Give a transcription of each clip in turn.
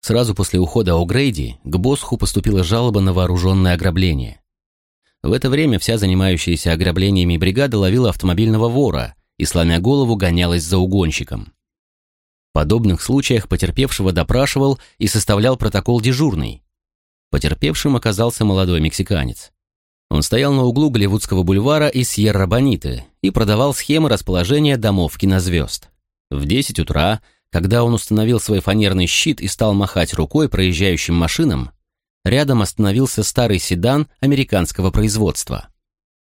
Сразу после ухода О'Грейди к Босху поступила жалоба на вооруженное ограбление. В это время вся занимающаяся ограблениями бригада ловила автомобильного вора и, сломя голову, гонялась за угонщиком. В подобных случаях потерпевшего допрашивал и составлял протокол дежурный. Потерпевшим оказался молодой мексиканец. Он стоял на углу Голливудского бульвара и Сьерра-Бониты и продавал схемы расположения домов кинозвезд. В 10 утра когда он установил свой фанерный щит и стал махать рукой проезжающим машинам, рядом остановился старый седан американского производства.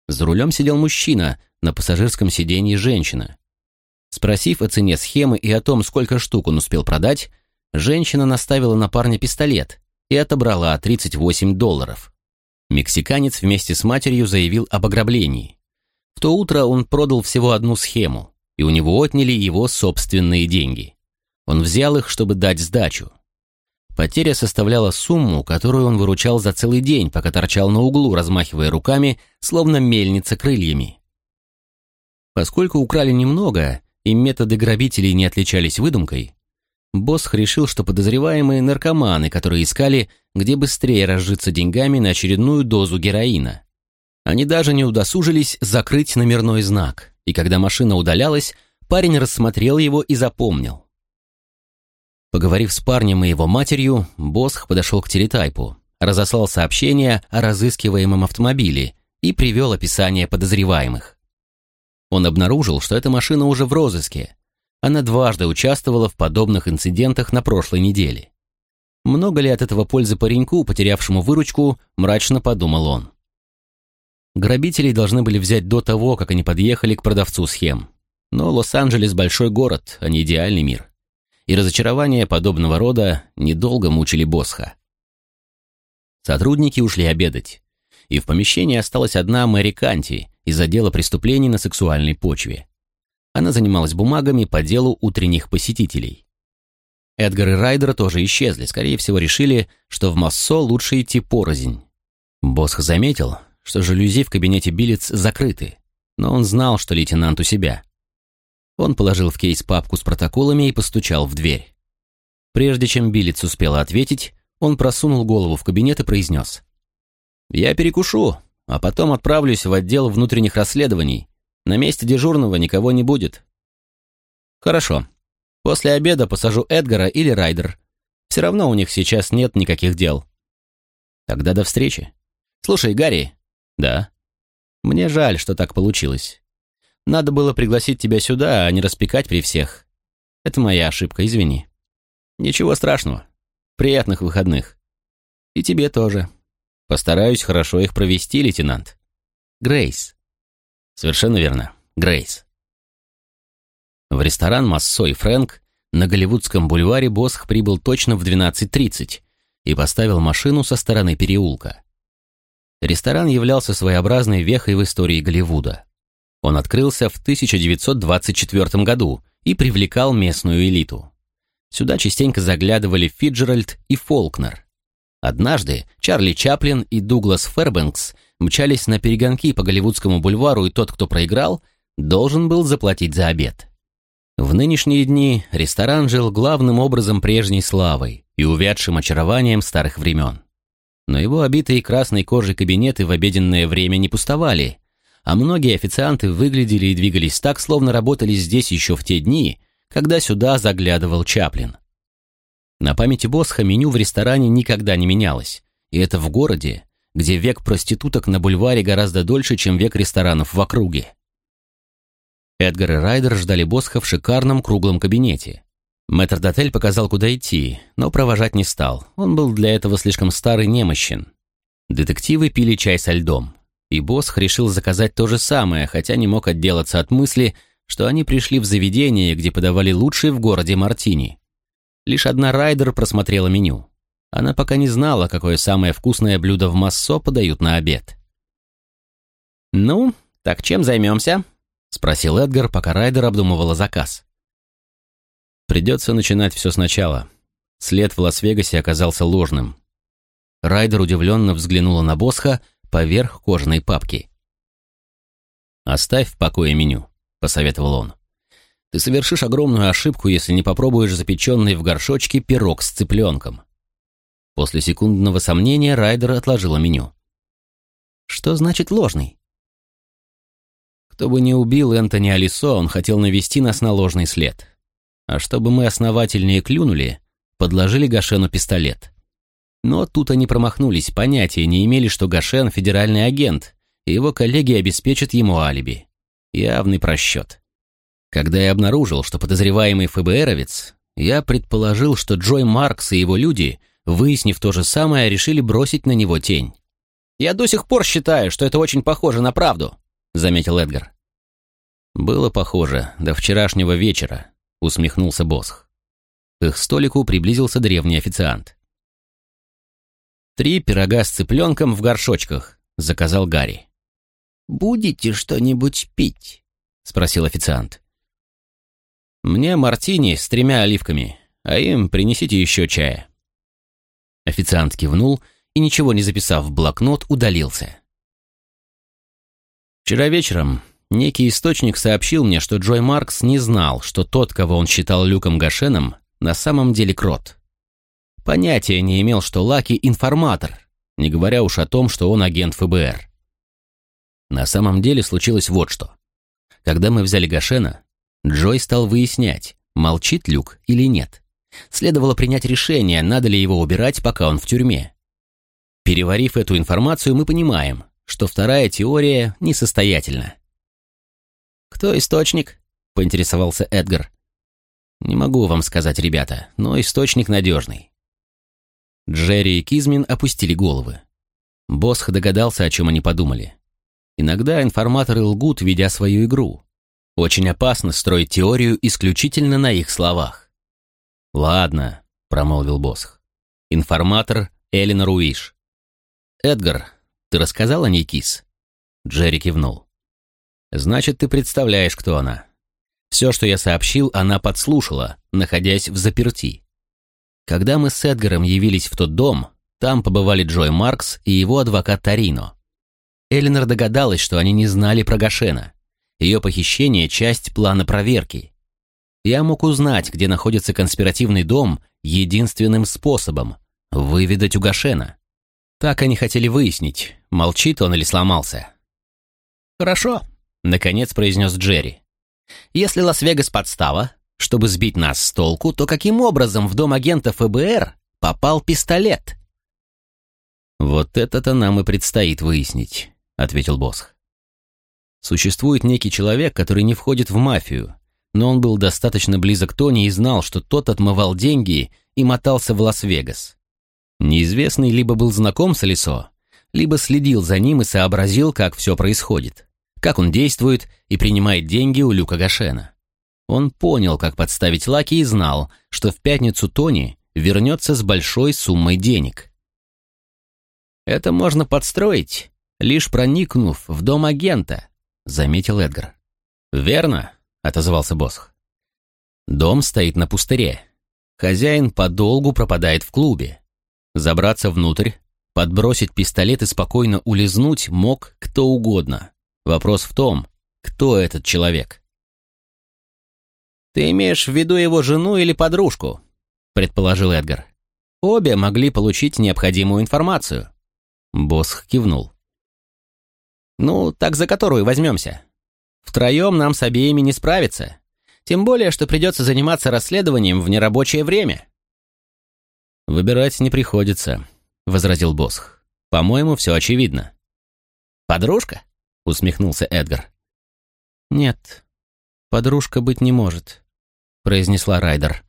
За рулем сидел мужчина, на пассажирском сиденье женщина. Спросив о цене схемы и о том, сколько штук он успел продать, женщина наставила на парня пистолет и отобрала 38 долларов. Мексиканец вместе с матерью заявил об ограблении. В то утро он продал всего одну схему, и у него отняли его собственные деньги. Он взял их, чтобы дать сдачу. Потеря составляла сумму, которую он выручал за целый день, пока торчал на углу, размахивая руками, словно мельница крыльями. Поскольку украли немного, и методы грабителей не отличались выдумкой, Босх решил, что подозреваемые наркоманы, которые искали, где быстрее разжиться деньгами на очередную дозу героина. Они даже не удосужились закрыть номерной знак, и когда машина удалялась, парень рассмотрел его и запомнил. Поговорив с парнем и его матерью, Босх подошел к телетайпу, разослал сообщение о разыскиваемом автомобиле и привел описание подозреваемых. Он обнаружил, что эта машина уже в розыске. Она дважды участвовала в подобных инцидентах на прошлой неделе. Много ли от этого пользы пареньку, потерявшему выручку, мрачно подумал он. Грабителей должны были взять до того, как они подъехали к продавцу схем. Но Лос-Анджелес – большой город, а не идеальный мир и разочарования подобного рода недолго мучили Босха. Сотрудники ушли обедать, и в помещении осталась одна Мэри Канти из отдела преступлений на сексуальной почве. Она занималась бумагами по делу утренних посетителей. Эдгар и Райдер тоже исчезли, скорее всего решили, что в Массо лучше идти порознь. Босх заметил, что жалюзи в кабинете Билец закрыты, но он знал, что лейтенант у себя. Он положил в кейс папку с протоколами и постучал в дверь. Прежде чем Билец успела ответить, он просунул голову в кабинет и произнес. «Я перекушу, а потом отправлюсь в отдел внутренних расследований. На месте дежурного никого не будет». «Хорошо. После обеда посажу Эдгара или Райдер. Все равно у них сейчас нет никаких дел». «Тогда до встречи. Слушай, Гарри». «Да». «Мне жаль, что так получилось. Надо было пригласить тебя сюда, а не распекать при всех. Это моя ошибка, извини. Ничего страшного. Приятных выходных. И тебе тоже. Постараюсь хорошо их провести, лейтенант. Грейс. Совершенно верно. Грейс. В ресторан «Массо и Фрэнк» на Голливудском бульваре Босх прибыл точно в 12.30 и поставил машину со стороны переулка. Ресторан являлся своеобразной вехой в истории Голливуда. Он открылся в 1924 году и привлекал местную элиту. Сюда частенько заглядывали Фиджеральд и Фолкнер. Однажды Чарли Чаплин и Дуглас Фербенкс мчались на перегонки по Голливудскому бульвару, и тот, кто проиграл, должен был заплатить за обед. В нынешние дни ресторан жил главным образом прежней славой и увядшим очарованием старых времен. Но его обитые красной кожей кабинеты в обеденное время не пустовали, а многие официанты выглядели и двигались так, словно работали здесь еще в те дни, когда сюда заглядывал Чаплин. На памяти Босха меню в ресторане никогда не менялось, и это в городе, где век проституток на бульваре гораздо дольше, чем век ресторанов в округе. Эдгар и Райдер ждали Босха в шикарном круглом кабинете. Мэтр-дотель показал, куда идти, но провожать не стал, он был для этого слишком старый немощен. Детективы пили чай со льдом. И Босх решил заказать то же самое, хотя не мог отделаться от мысли, что они пришли в заведение, где подавали лучшие в городе мартини. Лишь одна райдер просмотрела меню. Она пока не знала, какое самое вкусное блюдо в Массо подают на обед. «Ну, так чем займемся?» — спросил Эдгар, пока райдер обдумывала заказ. «Придется начинать все сначала. След в Лас-Вегасе оказался ложным». Райдер удивленно взглянула на Босха, поверх кожаной папки. «Оставь в покое меню», — посоветовал он. Ты совершишь огромную ошибку, если не попробуешь запеченный в горшочке пирог с цыпленком. После секундного сомнения Райдер отложила меню. Что значит ложный? Кто бы не убил Энтони Алисо, он хотел навести нас на ложный след. А чтобы мы основательнее клюнули, подложили Гашену пистолет. Но тут они промахнулись, понятия не имели, что Гашен — федеральный агент, и его коллеги обеспечат ему алиби. Явный просчет. Когда я обнаружил, что подозреваемый ФБРовец, я предположил, что Джой Маркс и его люди, выяснив то же самое, решили бросить на него тень. «Я до сих пор считаю, что это очень похоже на правду», — заметил Эдгар. «Было похоже до вчерашнего вечера», — усмехнулся Босх. К их столику приблизился древний официант. «Три пирога с цыпленком в горшочках», — заказал Гарри. «Будете что-нибудь пить?» — спросил официант. «Мне мартини с тремя оливками, а им принесите еще чая». Официант кивнул и, ничего не записав в блокнот, удалился. Вчера вечером некий источник сообщил мне, что Джой Маркс не знал, что тот, кого он считал Люком Гашеном, на самом деле крот. Понятия не имел, что Лаки — информатор, не говоря уж о том, что он агент ФБР. На самом деле случилось вот что. Когда мы взяли Гашена, Джой стал выяснять, молчит Люк или нет. Следовало принять решение, надо ли его убирать, пока он в тюрьме. Переварив эту информацию, мы понимаем, что вторая теория несостоятельна. «Кто источник?» — поинтересовался Эдгар. «Не могу вам сказать, ребята, но источник надежный». Джерри и Кизмин опустили головы. Босх догадался, о чем они подумали. Иногда информаторы лгут, ведя свою игру. Очень опасно строить теорию исключительно на их словах. «Ладно», — промолвил Босх. «Информатор Эллен Руиш». «Эдгар, ты рассказал о ней, Кис?» Джерри кивнул. «Значит, ты представляешь, кто она. Все, что я сообщил, она подслушала, находясь в заперти. Когда мы с Эдгаром явились в тот дом, там побывали Джой Маркс и его адвокат Тарино. Эленор догадалась, что они не знали про Гашена. Ее похищение – часть плана проверки. Я мог узнать, где находится конспиративный дом, единственным способом – выведать у Гашена. Так они хотели выяснить, молчит он или сломался. «Хорошо», — наконец произнес Джерри. «Если Лас-Вегас подстава, чтобы сбить нас с толку, то каким образом в дом агента ФБР попал пистолет?» «Вот это-то нам и предстоит выяснить», ответил Босх. Существует некий человек, который не входит в мафию, но он был достаточно близок к Тони и знал, что тот отмывал деньги и мотался в Лас-Вегас. Неизвестный либо был знаком с Алисо, либо следил за ним и сообразил, как все происходит, как он действует и принимает деньги у Люка Гашена. Он понял, как подставить Лаки и знал, что в пятницу Тони вернется с большой суммой денег. «Это можно подстроить, лишь проникнув в дом агента», — заметил Эдгар. «Верно», — отозвался Босх. «Дом стоит на пустыре. Хозяин подолгу пропадает в клубе. Забраться внутрь, подбросить пистолет и спокойно улизнуть мог кто угодно. Вопрос в том, кто этот человек». «Ты имеешь в виду его жену или подружку?» — предположил Эдгар. «Обе могли получить необходимую информацию». Босх кивнул. Ну, так за которую возьмемся? Втроем нам с обеими не справиться. Тем более, что придется заниматься расследованием в нерабочее время. «Выбирать не приходится», — возразил Босх. «По-моему, все очевидно». «Подружка?» — усмехнулся Эдгар. «Нет, подружка быть не может», — произнесла Райдер.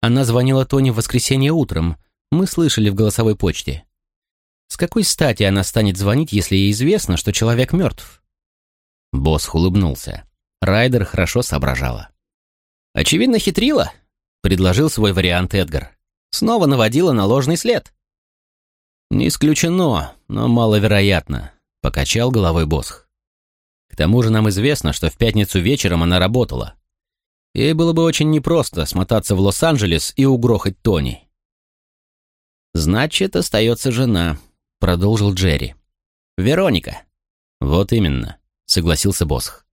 Она звонила Тони в воскресенье утром. Мы слышали в голосовой почте. С какой стати она станет звонить, если ей известно, что человек мертв? Босс улыбнулся. Райдер хорошо соображала. «Очевидно, хитрила», — предложил свой вариант Эдгар. «Снова наводила на ложный след». «Не исключено, но маловероятно», — покачал головой Босх. «К тому же нам известно, что в пятницу вечером она работала. Ей было бы очень непросто смотаться в Лос-Анджелес и угрохать Тони». «Значит, остается жена», — продолжил Джерри. «Вероника». «Вот именно», — согласился Босх.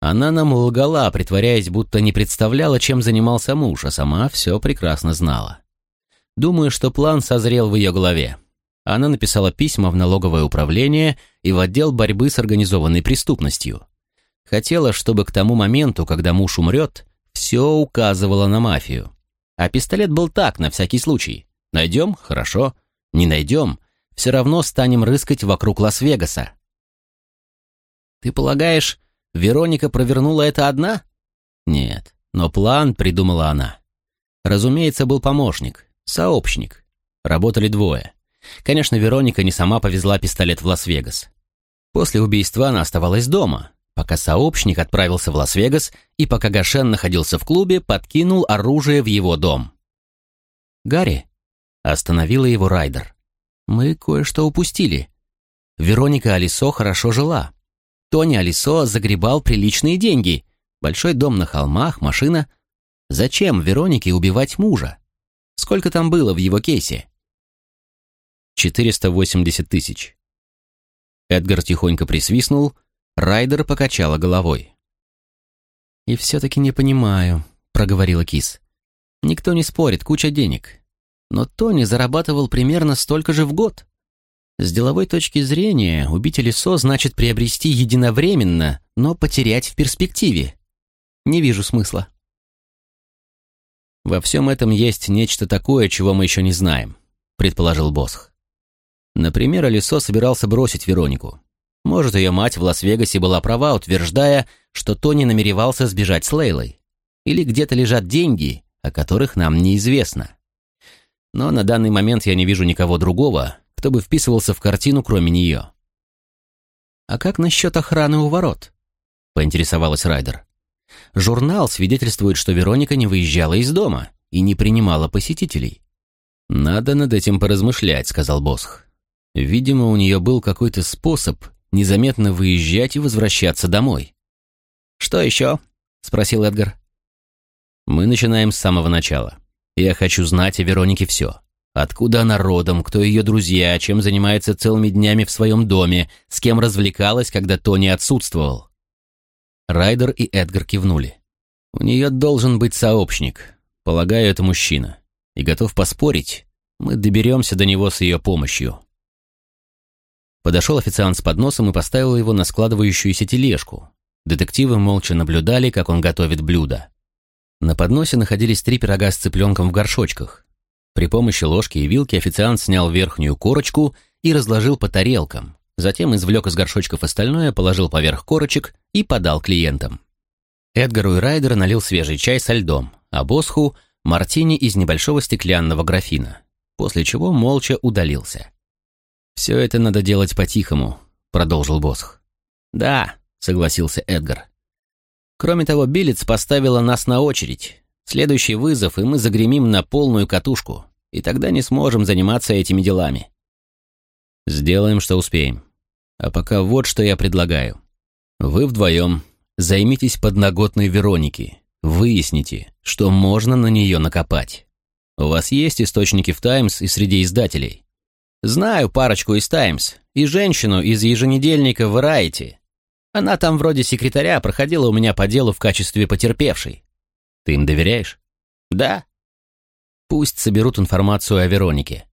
Она нам лгала, притворяясь, будто не представляла, чем занимался муж, а сама все прекрасно знала. Думаю, что план созрел в ее голове. Она написала письма в налоговое управление и в отдел борьбы с организованной преступностью. Хотела, чтобы к тому моменту, когда муж умрет, все указывало на мафию. А пистолет был так, на всякий случай. Найдем – хорошо. Не найдем – все равно станем рыскать вокруг Лас-Вегаса. Ты полагаешь, Вероника провернула это одна? Нет, но план придумала она. Разумеется, был помощник, сообщник. Работали двое. Конечно, Вероника не сама повезла пистолет в Лас-Вегас. После убийства она оставалась дома, пока сообщник отправился в Лас-Вегас и пока Гашен находился в клубе, подкинул оружие в его дом. «Гарри», — остановила его Райдер, — «мы кое-что упустили. Вероника Алисо хорошо жила. Тони Алисо загребал приличные деньги. Большой дом на холмах, машина. Зачем Веронике убивать мужа? Сколько там было в его кейсе? 480 тысяч. Эдгар тихонько присвистнул, Райдер покачала головой. «И все-таки не понимаю», — проговорила Кис. «Никто не спорит, куча денег. Но Тони зарабатывал примерно столько же в год. С деловой точки зрения, убить Элисо значит приобрести единовременно, но потерять в перспективе. Не вижу смысла. «Во всем этом есть нечто такое, чего мы еще не знаем», — предположил Босх. Например, Алисо собирался бросить Веронику. Может, ее мать в Лас-Вегасе была права, утверждая, что Тони намеревался сбежать с Лейлой. Или где-то лежат деньги, о которых нам неизвестно. Но на данный момент я не вижу никого другого, кто бы вписывался в картину, кроме нее. «А как насчет охраны у ворот?» — поинтересовалась Райдер. «Журнал свидетельствует, что Вероника не выезжала из дома и не принимала посетителей». «Надо над этим поразмышлять», — сказал Босх. «Видимо, у нее был какой-то способ незаметно выезжать и возвращаться домой». «Что еще?» — спросил Эдгар. «Мы начинаем с самого начала. Я хочу знать о Веронике все. Откуда она родом, кто ее друзья, чем занимается целыми днями в своем доме, с кем развлекалась, когда Тони отсутствовал. Райдер и Эдгар кивнули. У нее должен быть сообщник. Полагаю, это мужчина. И готов поспорить, мы доберемся до него с ее помощью. Подошел официант с подносом и поставил его на складывающуюся тележку. Детективы молча наблюдали, как он готовит блюдо. На подносе находились три пирога с цыпленком в горшочках, при помощи ложки и вилки официант снял верхнюю корочку и разложил по тарелкам, затем извлек из горшочков остальное, положил поверх корочек и подал клиентам. Эдгару и Райдер налил свежий чай со льдом, а Босху — мартини из небольшого стеклянного графина, после чего молча удалился. «Все это надо делать по-тихому», — продолжил Босх. «Да», — согласился Эдгар. «Кроме того, Билец поставила нас на очередь. Следующий вызов, и мы загремим на полную катушку, и тогда не сможем заниматься этими делами. Сделаем, что успеем. А пока вот что я предлагаю. Вы вдвоем займитесь подноготной Вероники, выясните, что можно на нее накопать. У вас есть источники в «Таймс» и среди издателей? Знаю парочку из «Таймс» и женщину из еженедельника «Variety». Она там вроде секретаря проходила у меня по делу в качестве потерпевшей. Ты им доверяешь? Да. Пусть соберут информацию о Веронике.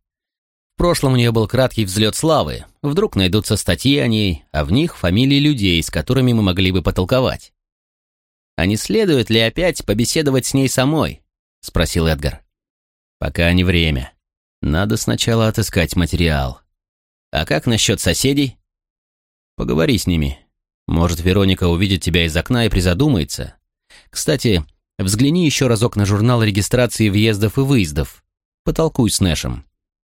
В прошлом у нее был краткий взлет славы. Вдруг найдутся статьи о ней, а в них фамилии людей, с которыми мы могли бы потолковать. «А не следует ли опять побеседовать с ней самой?» — спросил Эдгар. «Пока не время. Надо сначала отыскать материал. А как насчет соседей?» «Поговори с ними. Может, Вероника увидит тебя из окна и призадумается. Кстати, Взгляни еще разок на журнал регистрации въездов и выездов. Потолкуй с Нэшем.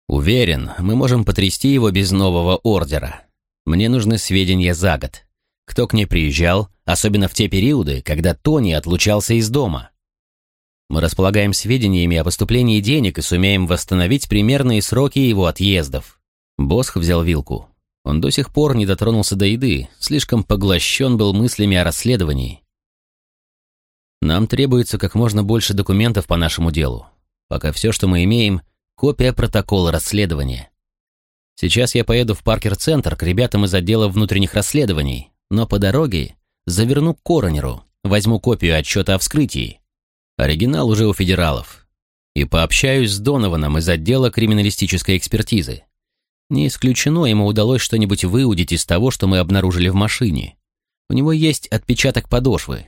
Уверен, мы можем потрясти его без нового ордера. Мне нужны сведения за год. Кто к ней приезжал, особенно в те периоды, когда Тони отлучался из дома. Мы располагаем сведениями о поступлении денег и сумеем восстановить примерные сроки его отъездов. Босх взял вилку. Он до сих пор не дотронулся до еды, слишком поглощен был мыслями о расследовании. Нам требуется как можно больше документов по нашему делу. Пока все, что мы имеем, копия протокола расследования. Сейчас я поеду в Паркер-центр к ребятам из отдела внутренних расследований, но по дороге заверну к коронеру, возьму копию отчета о вскрытии. Оригинал уже у федералов. И пообщаюсь с Донованом из отдела криминалистической экспертизы. Не исключено, ему удалось что-нибудь выудить из того, что мы обнаружили в машине. У него есть отпечаток подошвы.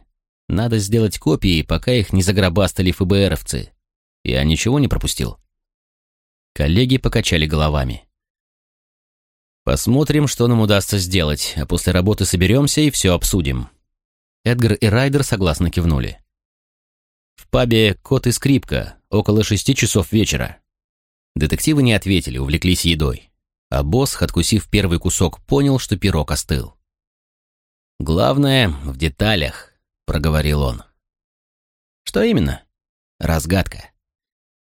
Надо сделать копии, пока их не загробастали ФБРовцы. Я ничего не пропустил. Коллеги покачали головами. Посмотрим, что нам удастся сделать, а после работы соберемся и все обсудим. Эдгар и Райдер согласно кивнули. Пабе «Кот и скрипка» около шести часов вечера. Детективы не ответили, увлеклись едой. А босс, откусив первый кусок, понял, что пирог остыл. «Главное в деталях», — проговорил он. «Что именно?» «Разгадка.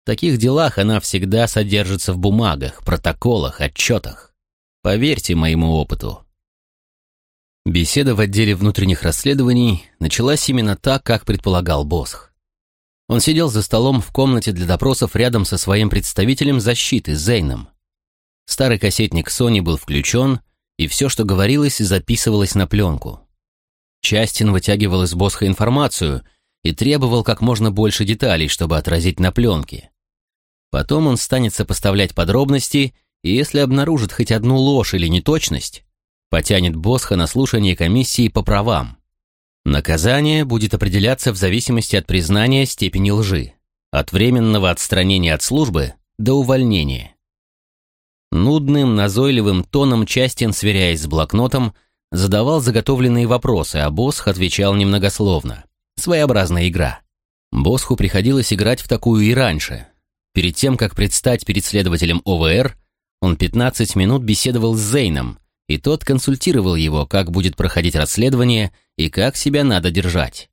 В таких делах она всегда содержится в бумагах, протоколах, отчетах. Поверьте моему опыту». Беседа в отделе внутренних расследований началась именно так, как предполагал Босх. Он сидел за столом в комнате для допросов рядом со своим представителем защиты, Зейном. Старый кассетник Sony был включен, и все, что говорилось, записывалось на пленку. Частин вытягивал из Босха информацию и требовал как можно больше деталей, чтобы отразить на пленке. Потом он станет сопоставлять подробности, и если обнаружит хоть одну ложь или неточность, потянет Босха на слушание комиссии по правам. Наказание будет определяться в зависимости от признания степени лжи, от временного отстранения от службы до увольнения. Нудным, назойливым тоном Частин, сверяясь с блокнотом, задавал заготовленные вопросы, а Босх отвечал немногословно. Своеобразная игра. Босху приходилось играть в такую и раньше. Перед тем, как предстать перед следователем ОВР, он 15 минут беседовал с Зейном, и тот консультировал его, как будет проходить расследование и как себя надо держать.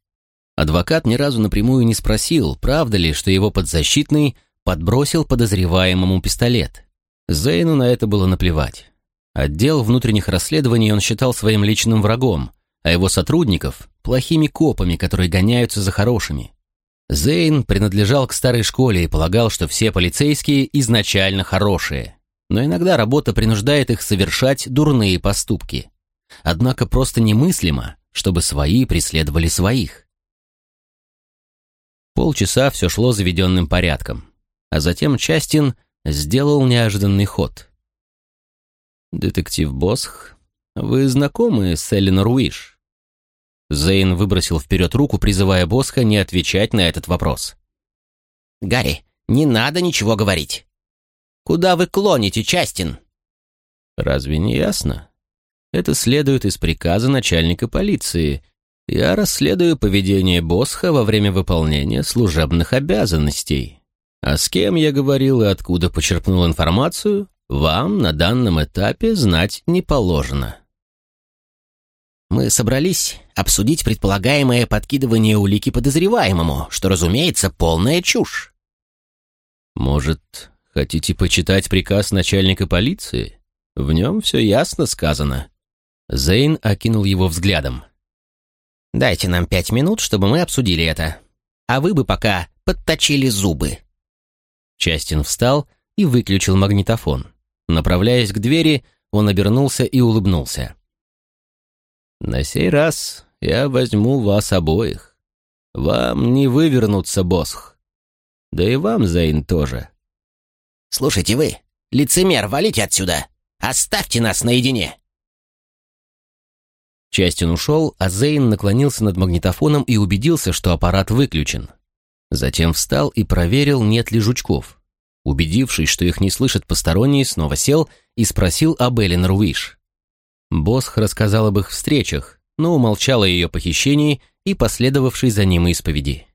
Адвокат ни разу напрямую не спросил, правда ли, что его подзащитный подбросил подозреваемому пистолет. Зейну на это было наплевать. Отдел внутренних расследований он считал своим личным врагом, а его сотрудников – плохими копами, которые гоняются за хорошими. Зейн принадлежал к старой школе и полагал, что все полицейские изначально хорошие. Но иногда работа принуждает их совершать дурные поступки. Однако просто немыслимо, чтобы свои преследовали своих. Полчаса все шло заведенным порядком, а затем Частин сделал неожиданный ход – «Детектив Босх, вы знакомы с Эленор Уиш?» Зейн выбросил вперед руку, призывая Босха не отвечать на этот вопрос. «Гарри, не надо ничего говорить. Куда вы клоните, Частин?» «Разве не ясно? Это следует из приказа начальника полиции. Я расследую поведение Босха во время выполнения служебных обязанностей. А с кем я говорил и откуда почерпнул информацию, вам на данном этапе знать не положено. Мы собрались обсудить предполагаемое подкидывание улики подозреваемому, что, разумеется, полная чушь. Может, хотите почитать приказ начальника полиции? В нем все ясно сказано. Зейн окинул его взглядом. «Дайте нам пять минут, чтобы мы обсудили это. А вы бы пока подточили зубы». Частин встал и выключил магнитофон. Направляясь к двери, он обернулся и улыбнулся. «На сей раз я возьму вас обоих. Вам не вывернуться, Босх. Да и вам, Зейн, тоже». «Слушайте вы, лицемер, валите отсюда! Оставьте нас наедине!» Частин ушел, а Зейн наклонился над магнитофоном и убедился, что аппарат выключен. Затем встал и проверил, нет ли жучков. Убедившись, что их не слышат посторонние, снова сел и спросил об Эленор Уиш. Босх рассказал об их встречах, но умолчал о ее похищении и последовавшей за ним исповеди.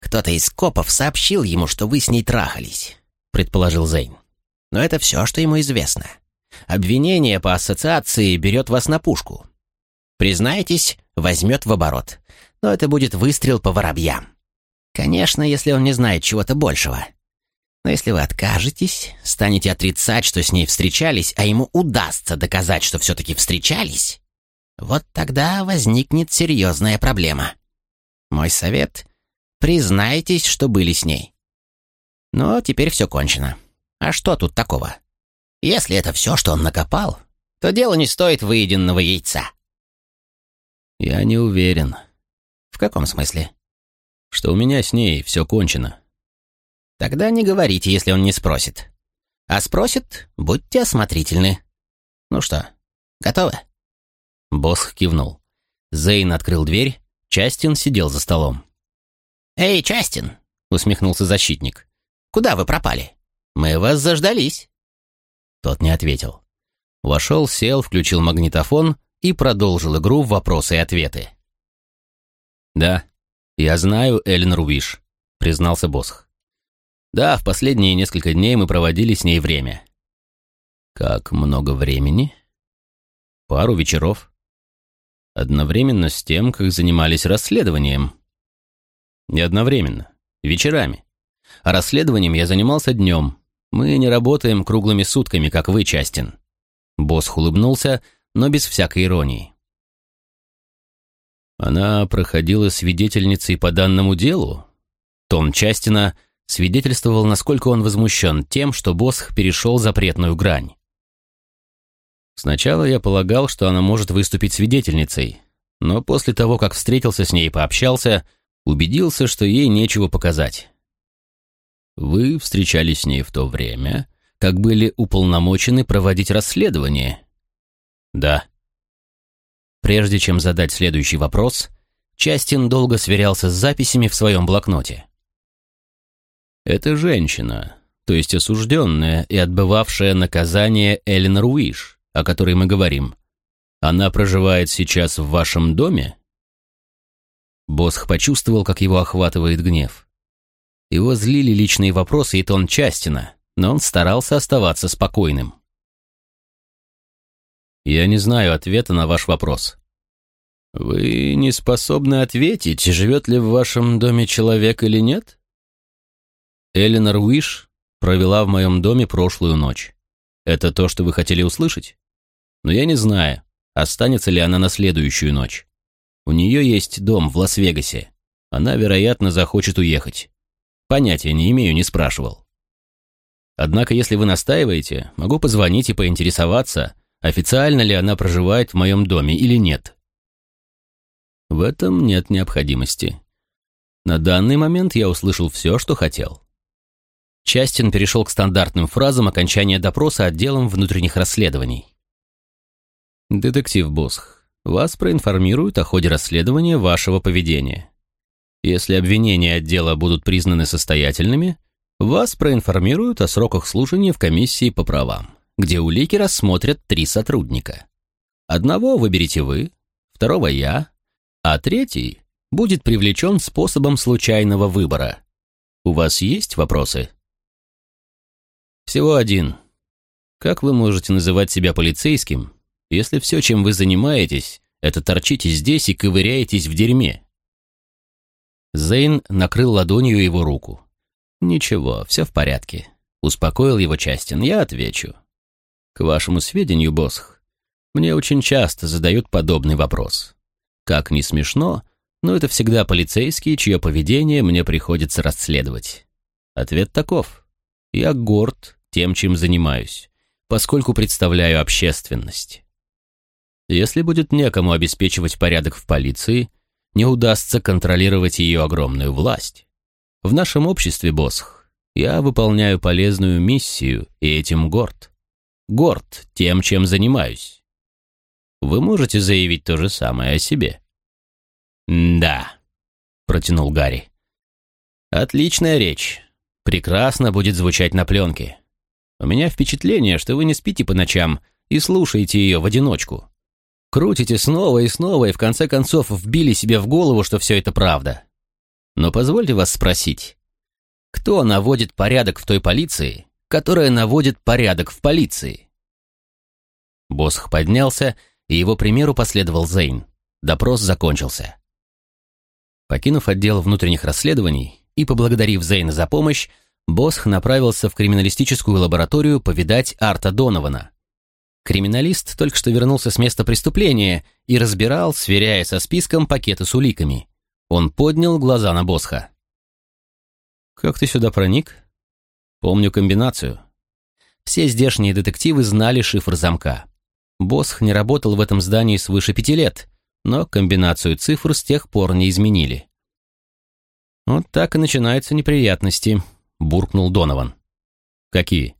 «Кто-то из копов сообщил ему, что вы с ней трахались», — предположил Зейн. «Но это все, что ему известно. Обвинение по ассоциации берет вас на пушку. Признаетесь, возьмет в оборот. Но это будет выстрел по воробьям. Конечно, если он не знает чего-то большего. Но если вы откажетесь, станете отрицать, что с ней встречались, а ему удастся доказать, что все-таки встречались, вот тогда возникнет серьезная проблема. Мой совет — признайтесь, что были с ней. Но теперь все кончено. А что тут такого? Если это все, что он накопал, то дело не стоит выеденного яйца. Я не уверен. В каком смысле? Что у меня с ней все кончено. Тогда не говорите, если он не спросит. А спросит, будьте осмотрительны. Ну что, готовы? Босх кивнул. Зейн открыл дверь, Частин сидел за столом. «Эй, Частин!» — усмехнулся защитник. «Куда вы пропали? Мы вас заждались». Тот не ответил. Вошел, сел, включил магнитофон и продолжил игру в вопросы и ответы. «Да, я знаю Эллен Рувиш», — признался Босх. «Да, в последние несколько дней мы проводили с ней время». «Как много времени?» «Пару вечеров. Одновременно с тем, как занимались расследованием». «Не одновременно. Вечерами. А расследованием я занимался днем. Мы не работаем круглыми сутками, как вы, Частин». Босс улыбнулся, но без всякой иронии. Она проходила свидетельницей по данному делу? Тон Частина свидетельствовал, насколько он возмущен тем, что Босх перешел запретную грань. Сначала я полагал, что она может выступить свидетельницей, но после того, как встретился с ней и пообщался, убедился, что ей нечего показать. Вы встречались с ней в то время, как были уполномочены проводить расследование? Да. Прежде чем задать следующий вопрос, Частин долго сверялся с записями в своем блокноте. Это женщина, то есть осужденная и отбывавшая наказание Эллен Руиш, о которой мы говорим. Она проживает сейчас в вашем доме? Босх почувствовал, как его охватывает гнев. Его злили личные вопросы и тон Частина, но он старался оставаться спокойным. Я не знаю ответа на ваш вопрос. Вы не способны ответить, живет ли в вашем доме человек или нет? Эленор Уиш провела в моем доме прошлую ночь. Это то, что вы хотели услышать? Но я не знаю, останется ли она на следующую ночь. У нее есть дом в Лас-Вегасе. Она, вероятно, захочет уехать. Понятия не имею, не спрашивал. Однако, если вы настаиваете, могу позвонить и поинтересоваться, официально ли она проживает в моем доме или нет. В этом нет необходимости. На данный момент я услышал все, что хотел. Частин перешел к стандартным фразам окончания допроса отделом внутренних расследований. «Детектив Босх, вас проинформируют о ходе расследования вашего поведения. Если обвинения отдела будут признаны состоятельными, вас проинформируют о сроках служения в комиссии по правам где улики рассмотрят три сотрудника. Одного выберете вы, второго я, а третий будет привлечен способом случайного выбора. У вас есть вопросы? Всего один. Как вы можете называть себя полицейским, если все, чем вы занимаетесь, это торчите здесь и ковыряетесь в дерьме? Зейн накрыл ладонью его руку. «Ничего, все в порядке», — успокоил его Частин. «Я отвечу. К вашему сведению, Босх, мне очень часто задают подобный вопрос. Как ни смешно, но это всегда полицейские, чье поведение мне приходится расследовать. Ответ таков. Я горд тем, чем занимаюсь, поскольку представляю общественность. Если будет некому обеспечивать порядок в полиции, не удастся контролировать ее огромную власть. В нашем обществе, Босх, я выполняю полезную миссию и этим горд горд тем, чем занимаюсь. Вы можете заявить то же самое о себе. «Да», — протянул Гарри. «Отличная речь. Прекрасно будет звучать на пленке. У меня впечатление, что вы не спите по ночам и слушаете ее в одиночку. Крутите снова и снова и в конце концов вбили себе в голову, что все это правда. Но позвольте вас спросить, кто наводит порядок в той полиции, которая наводит порядок в полиции. Босх поднялся, и его примеру последовал Зейн. Допрос закончился. Покинув отдел внутренних расследований и поблагодарив Зейна за помощь, Босх направился в криминалистическую лабораторию повидать Арта Донована. Криминалист только что вернулся с места преступления и разбирал, сверяя со списком пакеты с уликами. Он поднял глаза на Босха. «Как ты сюда проник?» Помню комбинацию. Все здешние детективы знали шифр замка. Босх не работал в этом здании свыше пяти лет, но комбинацию цифр с тех пор не изменили. «Вот так и начинаются неприятности», — буркнул Донован. «Какие?»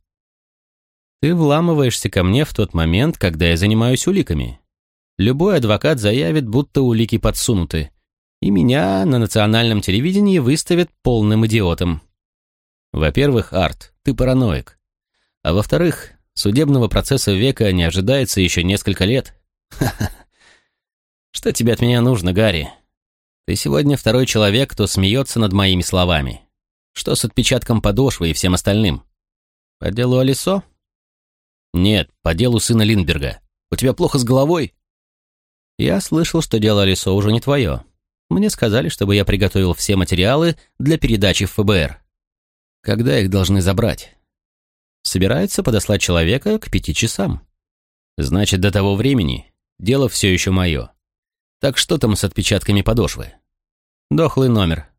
«Ты вламываешься ко мне в тот момент, когда я занимаюсь уликами. Любой адвокат заявит, будто улики подсунуты, и меня на национальном телевидении выставят полным идиотом. Во-первых, Арт, ты параноик. А во-вторых, судебного процесса века не ожидается еще несколько лет. Что тебе от меня нужно, Гарри? Ты сегодня второй человек, кто смеется над моими словами. Что с отпечатком подошвы и всем остальным? По делу Алисо? Нет, по делу сына Линдберга. У тебя плохо с головой? Я слышал, что дело Алисо уже не твое. Мне сказали, чтобы я приготовил все материалы для передачи в ФБР. Когда их должны забрать? Собирается подослать человека к пяти часам. Значит, до того времени дело все еще мое. Так что там с отпечатками подошвы? Дохлый номер.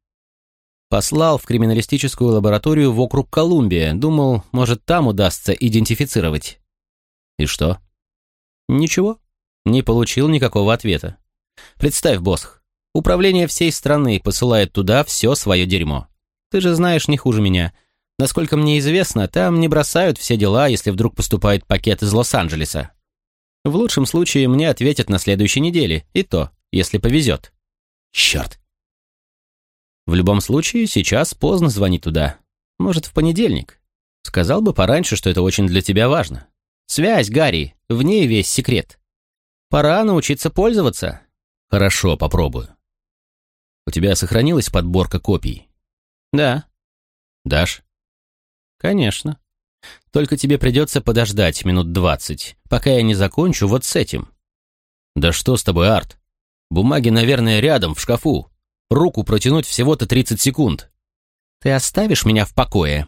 Послал в криминалистическую лабораторию в округ Колумбия. Думал, может, там удастся идентифицировать. И что? Ничего. Не получил никакого ответа. Представь, Босх, управление всей страны посылает туда все свое дерьмо. Ты же знаешь не хуже меня. Насколько мне известно, там не бросают все дела, если вдруг поступает пакет из Лос-Анджелеса. В лучшем случае мне ответят на следующей неделе, и то, если повезет. Черт. В любом случае, сейчас поздно звонить туда. Может, в понедельник. Сказал бы пораньше, что это очень для тебя важно. Связь, Гарри, в ней весь секрет. Пора научиться пользоваться. Хорошо, попробую. У тебя сохранилась подборка копий? Да. Дашь? Конечно. Только тебе придется подождать минут двадцать, пока я не закончу вот с этим. Да что с тобой, Арт? Бумаги, наверное, рядом, в шкафу. Руку протянуть всего-то тридцать секунд. Ты оставишь меня в покое?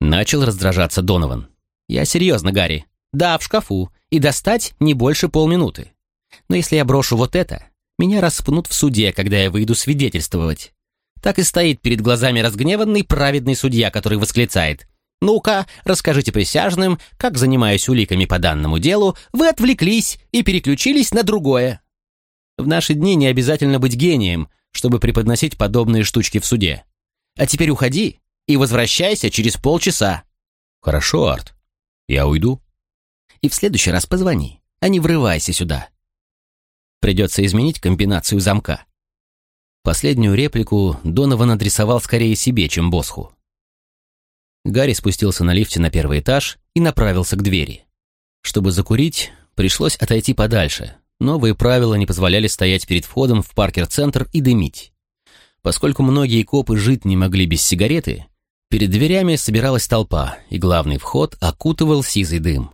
Начал раздражаться Донован. Я серьезно, Гарри. Да, в шкафу. И достать не больше полминуты. Но если я брошу вот это, меня распнут в суде, когда я выйду свидетельствовать. Так и стоит перед глазами разгневанный праведный судья, который восклицает. «Ну-ка, расскажите присяжным, как, занимаясь уликами по данному делу, вы отвлеклись и переключились на другое». В наши дни не обязательно быть гением, чтобы преподносить подобные штучки в суде. А теперь уходи и возвращайся через полчаса. Хорошо, Арт. Я уйду. И в следующий раз позвони, а не врывайся сюда. Придется изменить комбинацию замка. Последнюю реплику Донован адресовал скорее себе, чем Босху. Гарри спустился на лифте на первый этаж и направился к двери. Чтобы закурить, пришлось отойти подальше. Новые правила не позволяли стоять перед входом в Паркер-центр и дымить. Поскольку многие копы жить не могли без сигареты, перед дверями собиралась толпа, и главный вход окутывал сизый дым.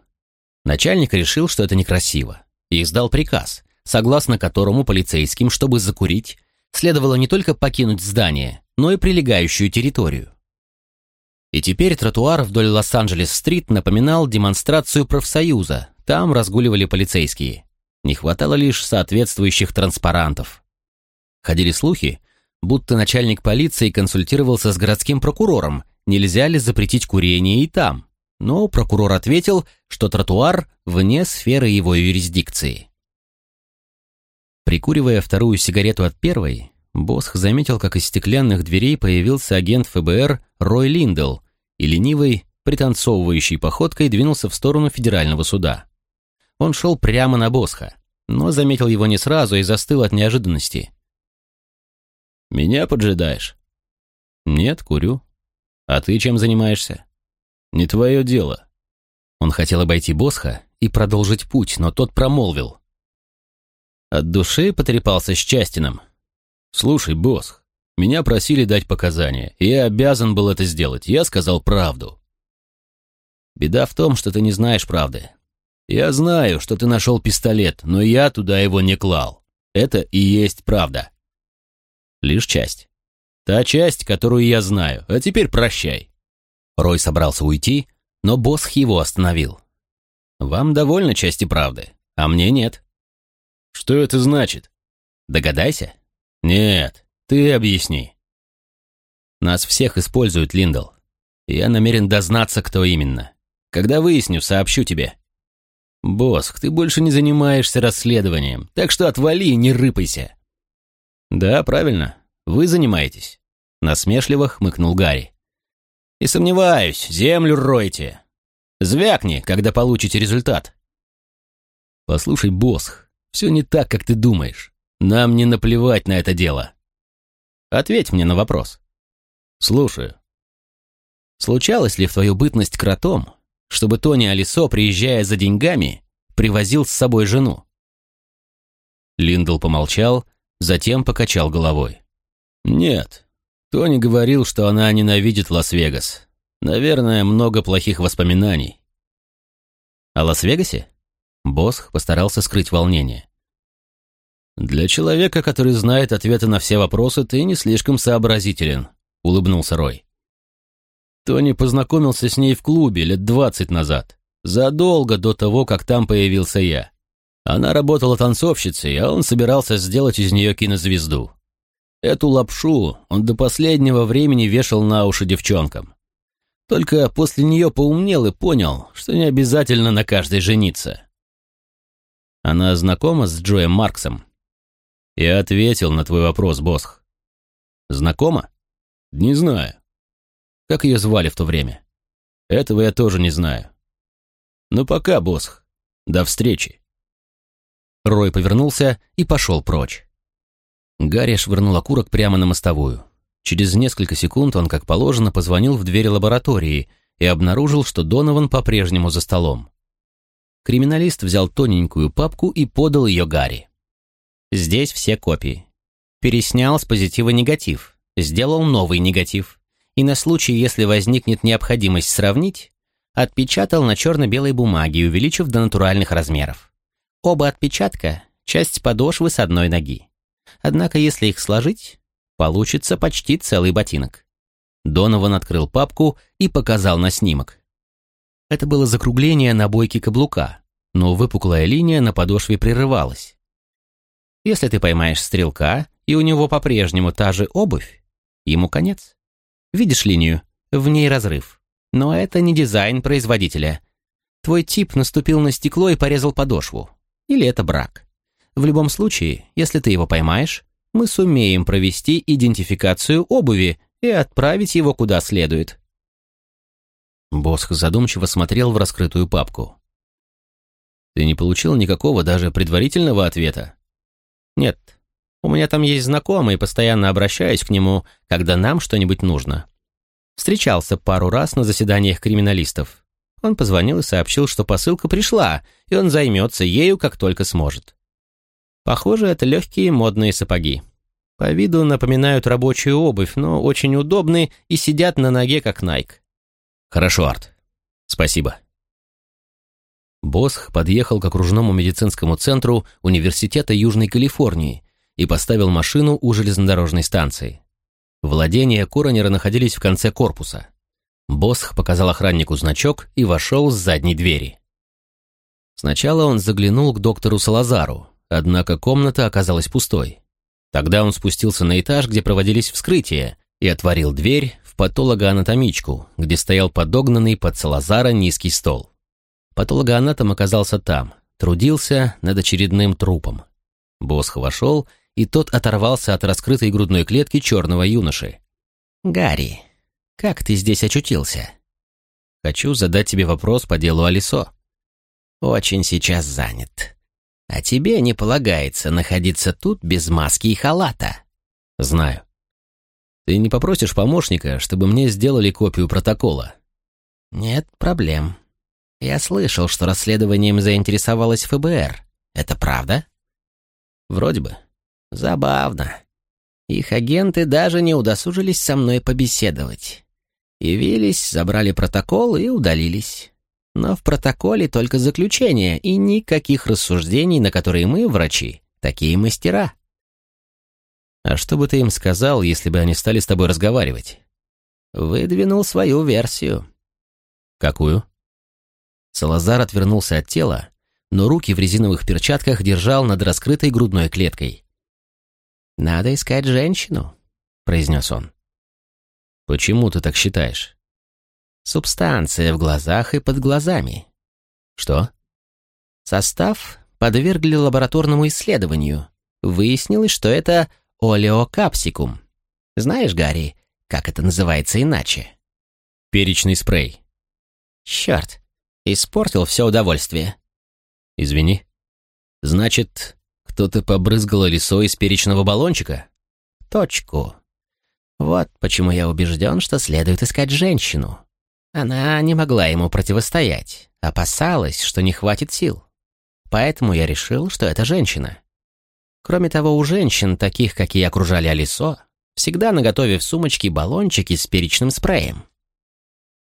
Начальник решил, что это некрасиво, и издал приказ, согласно которому полицейским, чтобы закурить, следовало не только покинуть здание, но и прилегающую территорию. И теперь тротуар вдоль Лос-Анджелес-стрит напоминал демонстрацию профсоюза, там разгуливали полицейские. Не хватало лишь соответствующих транспарантов. Ходили слухи, будто начальник полиции консультировался с городским прокурором, нельзя ли запретить курение и там. Но прокурор ответил, что тротуар вне сферы его юрисдикции. Прикуривая вторую сигарету от первой, Босх заметил, как из стеклянных дверей появился агент ФБР Рой Линдл и ленивой, пританцовывающей походкой двинулся в сторону федерального суда. Он шел прямо на Босха, но заметил его не сразу и застыл от неожиданности. «Меня поджидаешь?» «Нет, курю. А ты чем занимаешься?» «Не твое дело». Он хотел обойти Босха и продолжить путь, но тот промолвил. От души потрепался с Частином. «Слушай, Босх, меня просили дать показания, и я обязан был это сделать. Я сказал правду». «Беда в том, что ты не знаешь правды. Я знаю, что ты нашел пистолет, но я туда его не клал. Это и есть правда». «Лишь часть. Та часть, которую я знаю. А теперь прощай». Рой собрался уйти, но Босх его остановил. «Вам довольно части правды, а мне нет». «Что это значит?» «Догадайся». «Нет, ты объясни». «Нас всех используют, Линдл. Я намерен дознаться, кто именно. Когда выясню, сообщу тебе». «Босх, ты больше не занимаешься расследованием, так что отвали и не рыпайся». «Да, правильно, вы занимаетесь», — насмешливо хмыкнул Гарри. «И сомневаюсь, землю ройте. Звякни, когда получите результат». «Послушай, Босх, все не так, как ты думаешь. Нам не наплевать на это дело». «Ответь мне на вопрос». «Слушаю». «Случалось ли в твою бытность кротом чтобы Тони Алисо, приезжая за деньгами, привозил с собой жену. Линдл помолчал, затем покачал головой. «Нет, Тони говорил, что она ненавидит Лас-Вегас. Наверное, много плохих воспоминаний». «О Лас-Вегасе?» Босх постарался скрыть волнение. «Для человека, который знает ответы на все вопросы, ты не слишком сообразителен», — улыбнулся Рой. Тони познакомился с ней в клубе лет двадцать назад, задолго до того, как там появился я. Она работала танцовщицей, а он собирался сделать из нее кинозвезду. Эту лапшу он до последнего времени вешал на уши девчонкам. Только после нее поумнел и понял, что не обязательно на каждой жениться. Она знакома с Джоем Марксом? Я ответил на твой вопрос, Босх. Знакома? Не знаю. Как ее звали в то время? Этого я тоже не знаю. Ну пока, Босх. До встречи. Рой повернулся и пошел прочь. Гарри швырнул окурок прямо на мостовую. Через несколько секунд он, как положено, позвонил в дверь лаборатории и обнаружил, что Донован по-прежнему за столом. Криминалист взял тоненькую папку и подал ее Гарри. Здесь все копии. Переснял с позитива негатив, сделал новый негатив, и на случай, если возникнет необходимость сравнить, отпечатал на черно-белой бумаге, увеличив до натуральных размеров. Оба отпечатка — часть подошвы с одной ноги. Однако, если их сложить, получится почти целый ботинок. Донован открыл папку и показал на снимок. Это было закругление на бойке каблука, но выпуклая линия на подошве прерывалась. Если ты поймаешь стрелка, и у него по-прежнему та же обувь, ему конец. Видишь линию? В ней разрыв. Но это не дизайн производителя. Твой тип наступил на стекло и порезал подошву. Или это брак. В любом случае, если ты его поймаешь, мы сумеем провести идентификацию обуви и отправить его куда следует. Босх задумчиво смотрел в раскрытую папку. «Ты не получил никакого даже предварительного ответа?» «Нет, у меня там есть знакомый, постоянно обращаюсь к нему, когда нам что-нибудь нужно. Встречался пару раз на заседаниях криминалистов. Он позвонил и сообщил, что посылка пришла, и он займется ею, как только сможет. Похоже, это легкие модные сапоги. По виду напоминают рабочую обувь, но очень удобны и сидят на ноге, как Найк. Хорошо, Арт. Спасибо. Босх подъехал к окружному медицинскому центру Университета Южной Калифорнии и поставил машину у железнодорожной станции. Владения Коронера находились в конце корпуса. Босх показал охраннику значок и вошел с задней двери. Сначала он заглянул к доктору Салазару, однако комната оказалась пустой. Тогда он спустился на этаж, где проводились вскрытия, и отворил дверь в патологоанатомичку, где стоял подогнанный под Салазара низкий стол. Патологоанатом оказался там, трудился над очередным трупом. Босх вошел и тот оторвался от раскрытой грудной клетки черного юноши. «Гарри, как ты здесь очутился?» «Хочу задать тебе вопрос по делу Алисо». «Очень сейчас занят. А тебе не полагается находиться тут без маски и халата». «Знаю». «Ты не попросишь помощника, чтобы мне сделали копию протокола?» «Нет проблем. Я слышал, что расследованием заинтересовалась ФБР. Это правда?» «Вроде бы». Забавно. Их агенты даже не удосужились со мной побеседовать. Явились, забрали протокол и удалились. Но в протоколе только заключение и никаких рассуждений, на которые мы, врачи, такие мастера. А что бы ты им сказал, если бы они стали с тобой разговаривать? Выдвинул свою версию. Какую? Салазар отвернулся от тела, но руки в резиновых перчатках держал над раскрытой грудной клеткой. «Надо искать женщину», — произнес он. «Почему ты так считаешь?» «Субстанция в глазах и под глазами». «Что?» Состав подвергли лабораторному исследованию. Выяснилось, что это олеокапсикум. Знаешь, Гарри, как это называется иначе? Перечный спрей. Черт, испортил все удовольствие. Извини. Значит, кто-то побрызгал лесо из перечного баллончика? Точку. Вот почему я убежден, что следует искать женщину. Она не могла ему противостоять, опасалась, что не хватит сил. Поэтому я решил, что это женщина. Кроме того, у женщин, таких, какие окружали Алисо, всегда наготове в сумочке баллончики с перечным спреем.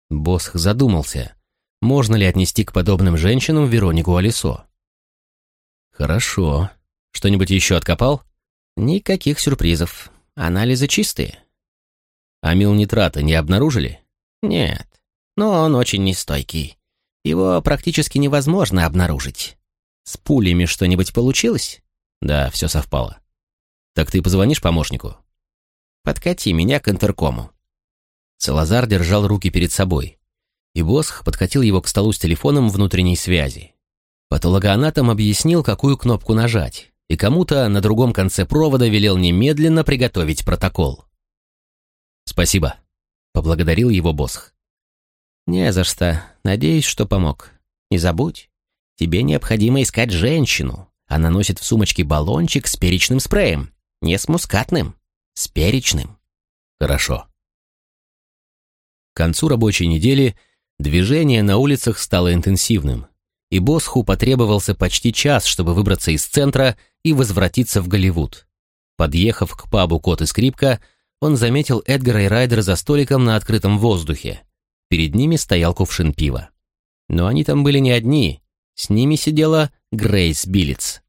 Босх задумался, можно ли отнести к подобным женщинам Веронику Алисо. «Хорошо. Что-нибудь еще откопал?» «Никаких сюрпризов. Анализы чистые». «Амил нитрата не обнаружили?» «Нет. Но он очень нестойкий. Его практически невозможно обнаружить. С пулями что-нибудь получилось?» «Да, все совпало». «Так ты позвонишь помощнику?» «Подкати меня к интеркому». Салазар держал руки перед собой, и Босх подкатил его к столу с телефоном внутренней связи. Патологоанатом объяснил, какую кнопку нажать, и кому-то на другом конце провода велел немедленно приготовить протокол. «Спасибо», — поблагодарил его Босх. «Не за что. Надеюсь, что помог. Не забудь, тебе необходимо искать женщину. Она носит в сумочке баллончик с перечным спреем. Не с мускатным, с перечным». «Хорошо». К концу рабочей недели движение на улицах стало интенсивным и Босху потребовался почти час, чтобы выбраться из центра и возвратиться в Голливуд. Подъехав к пабу «Кот и скрипка», он заметил Эдгара и Райдера за столиком на открытом воздухе. Перед ними стоял кувшин пива. Но они там были не одни, с ними сидела Грейс Биллиц.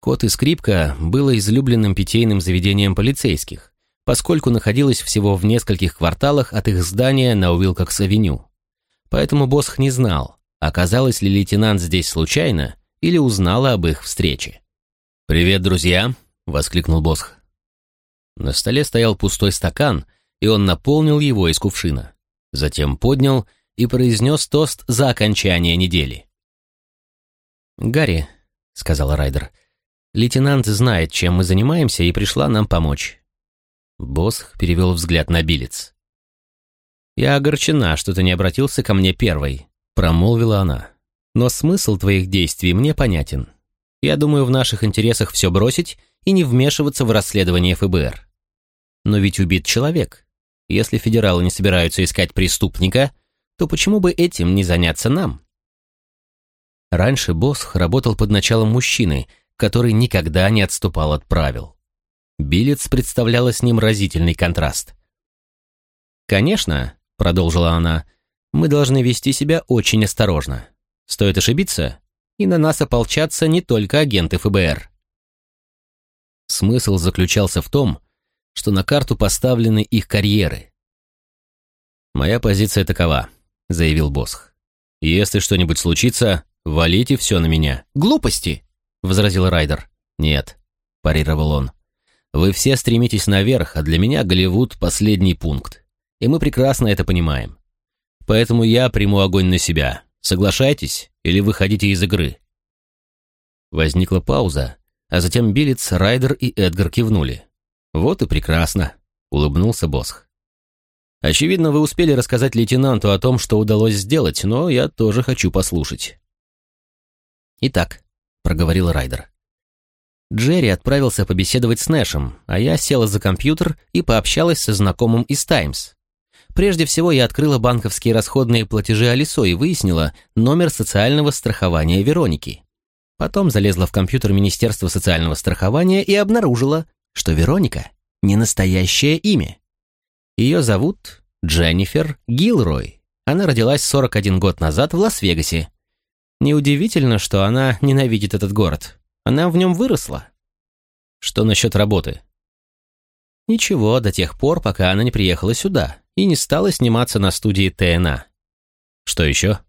«Кот и скрипка» было излюбленным питейным заведением полицейских, поскольку находилось всего в нескольких кварталах от их здания на Уилкокс-авеню. Поэтому Босх не знал, оказалась ли лейтенант здесь случайно или узнала об их встрече. «Привет, друзья!» — воскликнул Босх. На столе стоял пустой стакан, и он наполнил его из кувшина. Затем поднял и произнес тост за окончание недели. «Гарри», — сказала Райдер, — «лейтенант знает, чем мы занимаемся, и пришла нам помочь». Босх перевел взгляд на Билец. «Я огорчена, что ты не обратился ко мне первой», — промолвила она. «Но смысл твоих действий мне понятен. Я думаю, в наших интересах все бросить и не вмешиваться в расследование ФБР. Но ведь убит человек. Если федералы не собираются искать преступника, то почему бы этим не заняться нам?» Раньше Босх работал под началом мужчины, который никогда не отступал от правил. Билец представляла с ним разительный контраст. «Конечно, продолжила она, мы должны вести себя очень осторожно. Стоит ошибиться, и на нас ополчатся не только агенты ФБР. Смысл заключался в том, что на карту поставлены их карьеры. «Моя позиция такова», — заявил Босх. «Если что-нибудь случится, валите все на меня». «Глупости!» — возразил Райдер. «Нет», — парировал он. «Вы все стремитесь наверх, а для меня Голливуд — последний пункт и мы прекрасно это понимаем. Поэтому я приму огонь на себя. Соглашайтесь или выходите из игры?» Возникла пауза, а затем Билец, Райдер и Эдгар кивнули. «Вот и прекрасно», — улыбнулся Босх. «Очевидно, вы успели рассказать лейтенанту о том, что удалось сделать, но я тоже хочу послушать». «Итак», — проговорил Райдер. Джерри отправился побеседовать с Нэшем, а я села за компьютер и пообщалась со знакомым из «Таймс». Прежде всего я открыла банковские расходные платежи Алисо и выяснила номер социального страхования Вероники. Потом залезла в компьютер Министерства социального страхования и обнаружила, что Вероника — не настоящее имя. Ее зовут Дженнифер Гилрой. Она родилась 41 год назад в Лас-Вегасе. Неудивительно, что она ненавидит этот город. Она в нем выросла. Что насчет работы? Ничего, до тех пор, пока она не приехала сюда и не стала сниматься на студии ТНА. Что еще?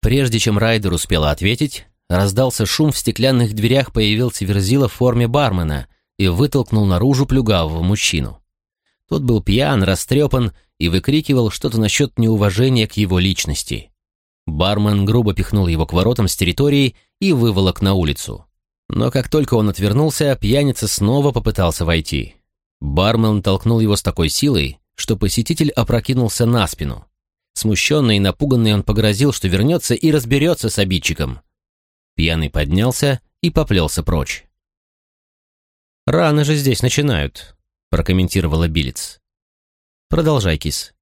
Прежде чем Райдер успела ответить, раздался шум в стеклянных дверях, появился Верзила в форме бармена и вытолкнул наружу плюгавого мужчину. Тот был пьян, растрепан и выкрикивал что-то насчет неуважения к его личности. Бармен грубо пихнул его к воротам с территории и выволок на улицу. Но как только он отвернулся, пьяница снова попытался войти. Бармен толкнул его с такой силой, что посетитель опрокинулся на спину. Смущенный и напуганный он погрозил, что вернется и разберется с обидчиком. Пьяный поднялся и поплелся прочь. «Рано же здесь начинают», — прокомментировала Билец. «Продолжай, Кис».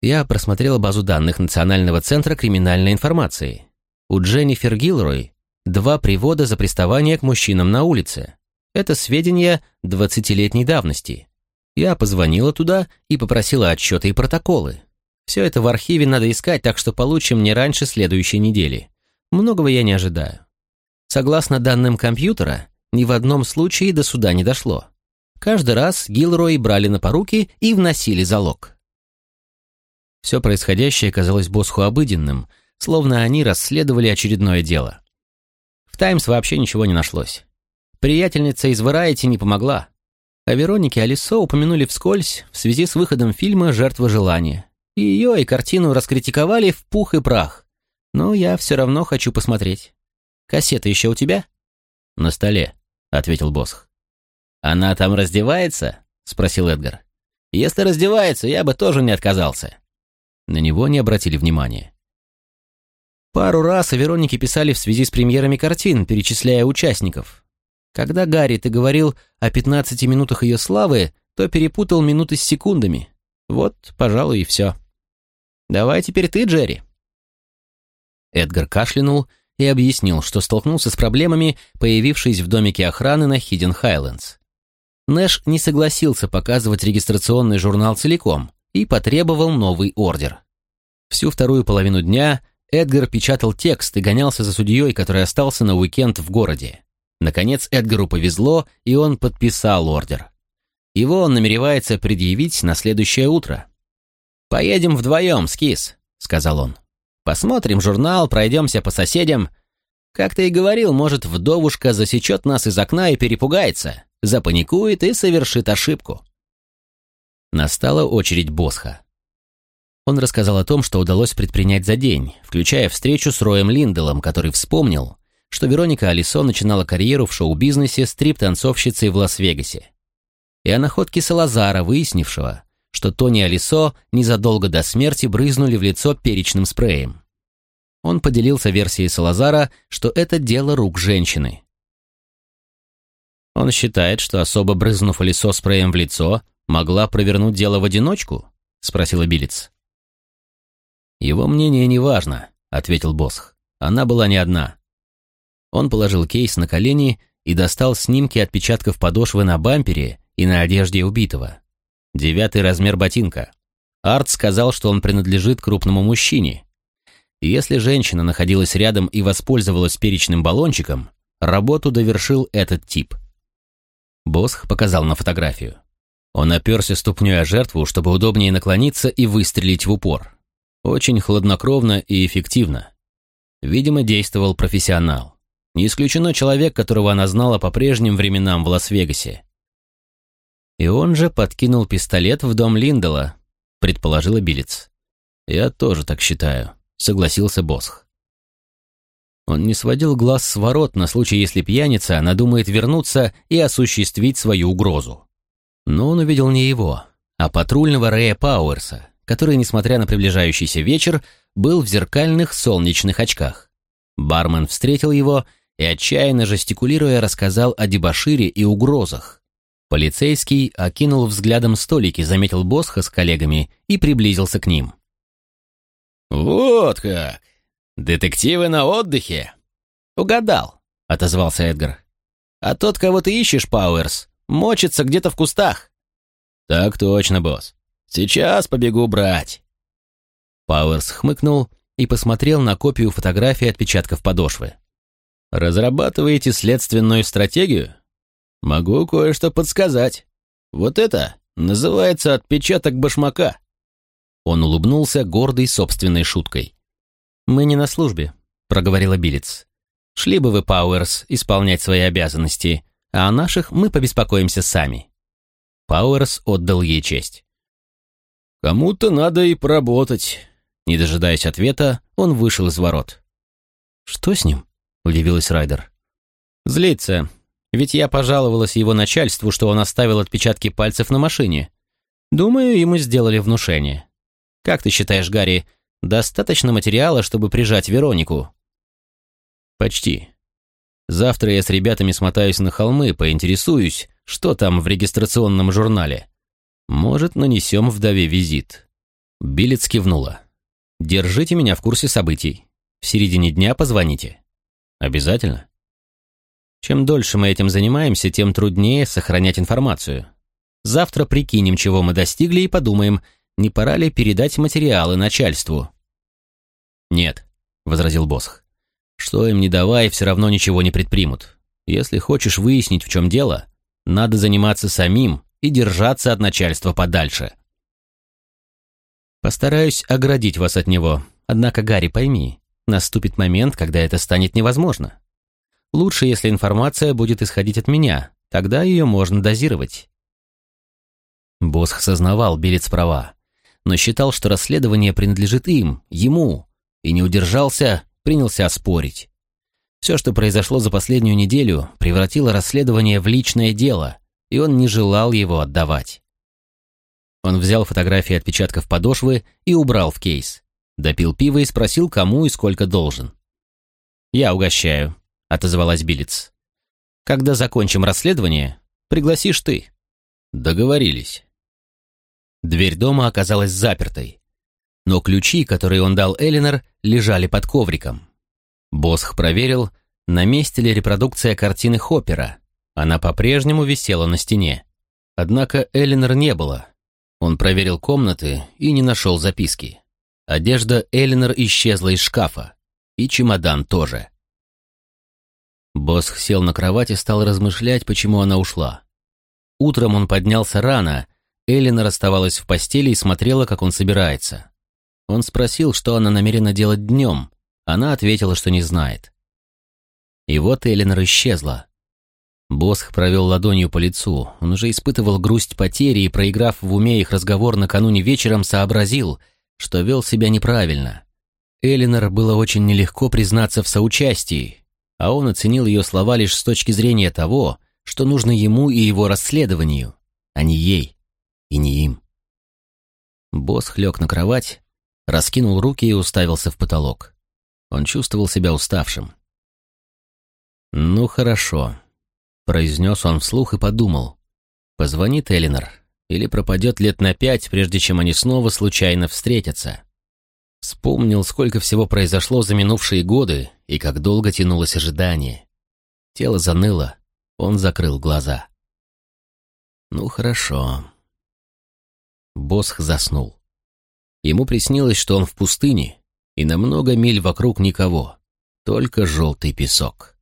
Я просмотрела базу данных Национального центра криминальной информации. У Дженнифер Гилрой два привода за приставание к мужчинам на улице. Это сведения двадцатилетней давности. Я позвонила туда и попросила отчеты и протоколы. Все это в архиве надо искать, так что получим не раньше следующей недели. Многого я не ожидаю. Согласно данным компьютера, ни в одном случае до суда не дошло. Каждый раз Гилрой брали на поруки и вносили залог. Все происходящее казалось Босху обыденным, словно они расследовали очередное дело. В «Таймс» вообще ничего не нашлось. Приятельница из Варайти не помогла. О Веронике Алисо упомянули вскользь в связи с выходом фильма «Жертва желания». И ее, и картину раскритиковали в пух и прах. Но я все равно хочу посмотреть. Кассета еще у тебя?» «На столе», — ответил Босх. «Она там раздевается?» — спросил Эдгар. «Если раздевается, я бы тоже не отказался». На него не обратили внимания. Пару раз о Веронике писали в связи с премьерами картин, перечисляя участников. Когда, Гарри, ты говорил о 15 минутах ее славы, то перепутал минуты с секундами. Вот, пожалуй, и все. Давай теперь ты, Джерри. Эдгар кашлянул и объяснил, что столкнулся с проблемами, появившись в домике охраны на Хиден Хайлендс. Нэш не согласился показывать регистрационный журнал целиком и потребовал новый ордер. Всю вторую половину дня Эдгар печатал текст и гонялся за судьей, который остался на уикенд в городе. Наконец Эдгару повезло, и он подписал ордер. Его он намеревается предъявить на следующее утро. «Поедем вдвоем, Скис», — сказал он. Посмотрим журнал, пройдемся по соседям. Как ты и говорил, может, вдовушка засечет нас из окна и перепугается, запаникует и совершит ошибку. Настала очередь Босха. Он рассказал о том, что удалось предпринять за день, включая встречу с Роем Линделом, который вспомнил, что Вероника Алисо начинала карьеру в шоу-бизнесе стрип-танцовщицей в Лас-Вегасе. И о находке Салазара, выяснившего, что Тони Алисо незадолго до смерти брызнули в лицо перечным спреем. Он поделился версией Салазара, что это дело рук женщины. Он считает, что особо брызнув Алисо спреем в лицо, могла провернуть дело в одиночку? Спросила Билец. Его мнение не важно, ответил Босх. Она была не одна. Он положил кейс на колени и достал снимки отпечатков подошвы на бампере и на одежде убитого. Девятый размер ботинка. Арт сказал, что он принадлежит крупному мужчине. Если женщина находилась рядом и воспользовалась перечным баллончиком, работу довершил этот тип. Босх показал на фотографию. Он оперся ступней о жертву, чтобы удобнее наклониться и выстрелить в упор. Очень хладнокровно и эффективно. Видимо, действовал профессионал. Не исключено человек, которого она знала по прежним временам в Лас-Вегасе. «И он же подкинул пистолет в дом Линдела», — предположила Билец. «Я тоже так считаю», — согласился Босх. Он не сводил глаз с ворот на случай, если пьяница надумает вернуться и осуществить свою угрозу. Но он увидел не его, а патрульного Рэя Пауэрса, который, несмотря на приближающийся вечер, был в зеркальных солнечных очках. Бармен встретил его и, отчаянно жестикулируя, рассказал о дебошире и угрозах, Полицейский окинул взглядом столики, заметил Босха с коллегами и приблизился к ним. «Вот как! Детективы на отдыхе!» «Угадал», — отозвался Эдгар. «А тот, кого ты ищешь, Пауэрс, мочится где-то в кустах». «Так точно, босс. Сейчас побегу брать». Пауэрс хмыкнул и посмотрел на копию фотографии отпечатков подошвы. «Разрабатываете следственную стратегию?» Могу кое-что подсказать. Вот это называется отпечаток башмака. Он улыбнулся, гордой собственной шуткой. «Мы не на службе», — проговорила Билец. «Шли бы вы, Пауэрс, исполнять свои обязанности, а о наших мы побеспокоимся сами». Пауэрс отдал ей честь. «Кому-то надо и поработать. Не дожидаясь ответа, он вышел из ворот. «Что с ним?» — удивилась Райдер. «Злится. Ведь я пожаловалась его начальству, что он оставил отпечатки пальцев на машине. Думаю, ему сделали внушение. Как ты считаешь, Гарри, достаточно материала, чтобы прижать Веронику?» «Почти. Завтра я с ребятами смотаюсь на холмы, поинтересуюсь, что там в регистрационном журнале. Может, нанесем вдове визит». Билец кивнула. «Держите меня в курсе событий. В середине дня позвоните». «Обязательно?» Чем дольше мы этим занимаемся, тем труднее сохранять информацию. Завтра прикинем, чего мы достигли, и подумаем, не пора ли передать материалы начальству. «Нет», — возразил Босх. «Что им не давай, все равно ничего не предпримут. Если хочешь выяснить, в чем дело, надо заниматься самим и держаться от начальства подальше». «Постараюсь оградить вас от него, однако, Гарри, пойми, наступит момент, когда это станет невозможно. Лучше, если информация будет исходить от меня, тогда ее можно дозировать. Босх сознавал Белец права, но считал, что расследование принадлежит им, ему, и не удержался, принялся спорить. Все, что произошло за последнюю неделю, превратило расследование в личное дело, и он не желал его отдавать. Он взял фотографии отпечатков подошвы и убрал в кейс. Допил пиво и спросил, кому и сколько должен. «Я угощаю», — отозвалась Билец. «Когда закончим расследование, пригласишь ты». Договорились. Дверь дома оказалась запертой, но ключи, которые он дал Элинор, лежали под ковриком. Босх проверил, на месте ли репродукция картины Хоппера. Она по-прежнему висела на стене. Однако Элинор не было. Он проверил комнаты и не нашел записки. Одежда Элинор исчезла из шкафа. И чемодан тоже. Босх сел на кровать и стал размышлять, почему она ушла. Утром он поднялся рано, Эллина расставалась в постели и смотрела, как он собирается. Он спросил, что она намерена делать днем. Она ответила, что не знает. И вот Эллинор исчезла. Босх провел ладонью по лицу. Он уже испытывал грусть потери и, проиграв в уме их разговор накануне вечером, сообразил, что вел себя неправильно. Эллинор было очень нелегко признаться в соучастии, а он оценил ее слова лишь с точки зрения того, что нужно ему и его расследованию, а не ей и не им. Босс хлёг на кровать, раскинул руки и уставился в потолок. Он чувствовал себя уставшим. «Ну хорошо», — произнес он вслух и подумал. «Позвонит Элинор или пропадет лет на пять, прежде чем они снова случайно встретятся». Вспомнил, сколько всего произошло за минувшие годы и как долго тянулось ожидание. Тело заныло, он закрыл глаза. Ну хорошо. Босх заснул. Ему приснилось, что он в пустыне, и на много миль вокруг никого, только желтый песок.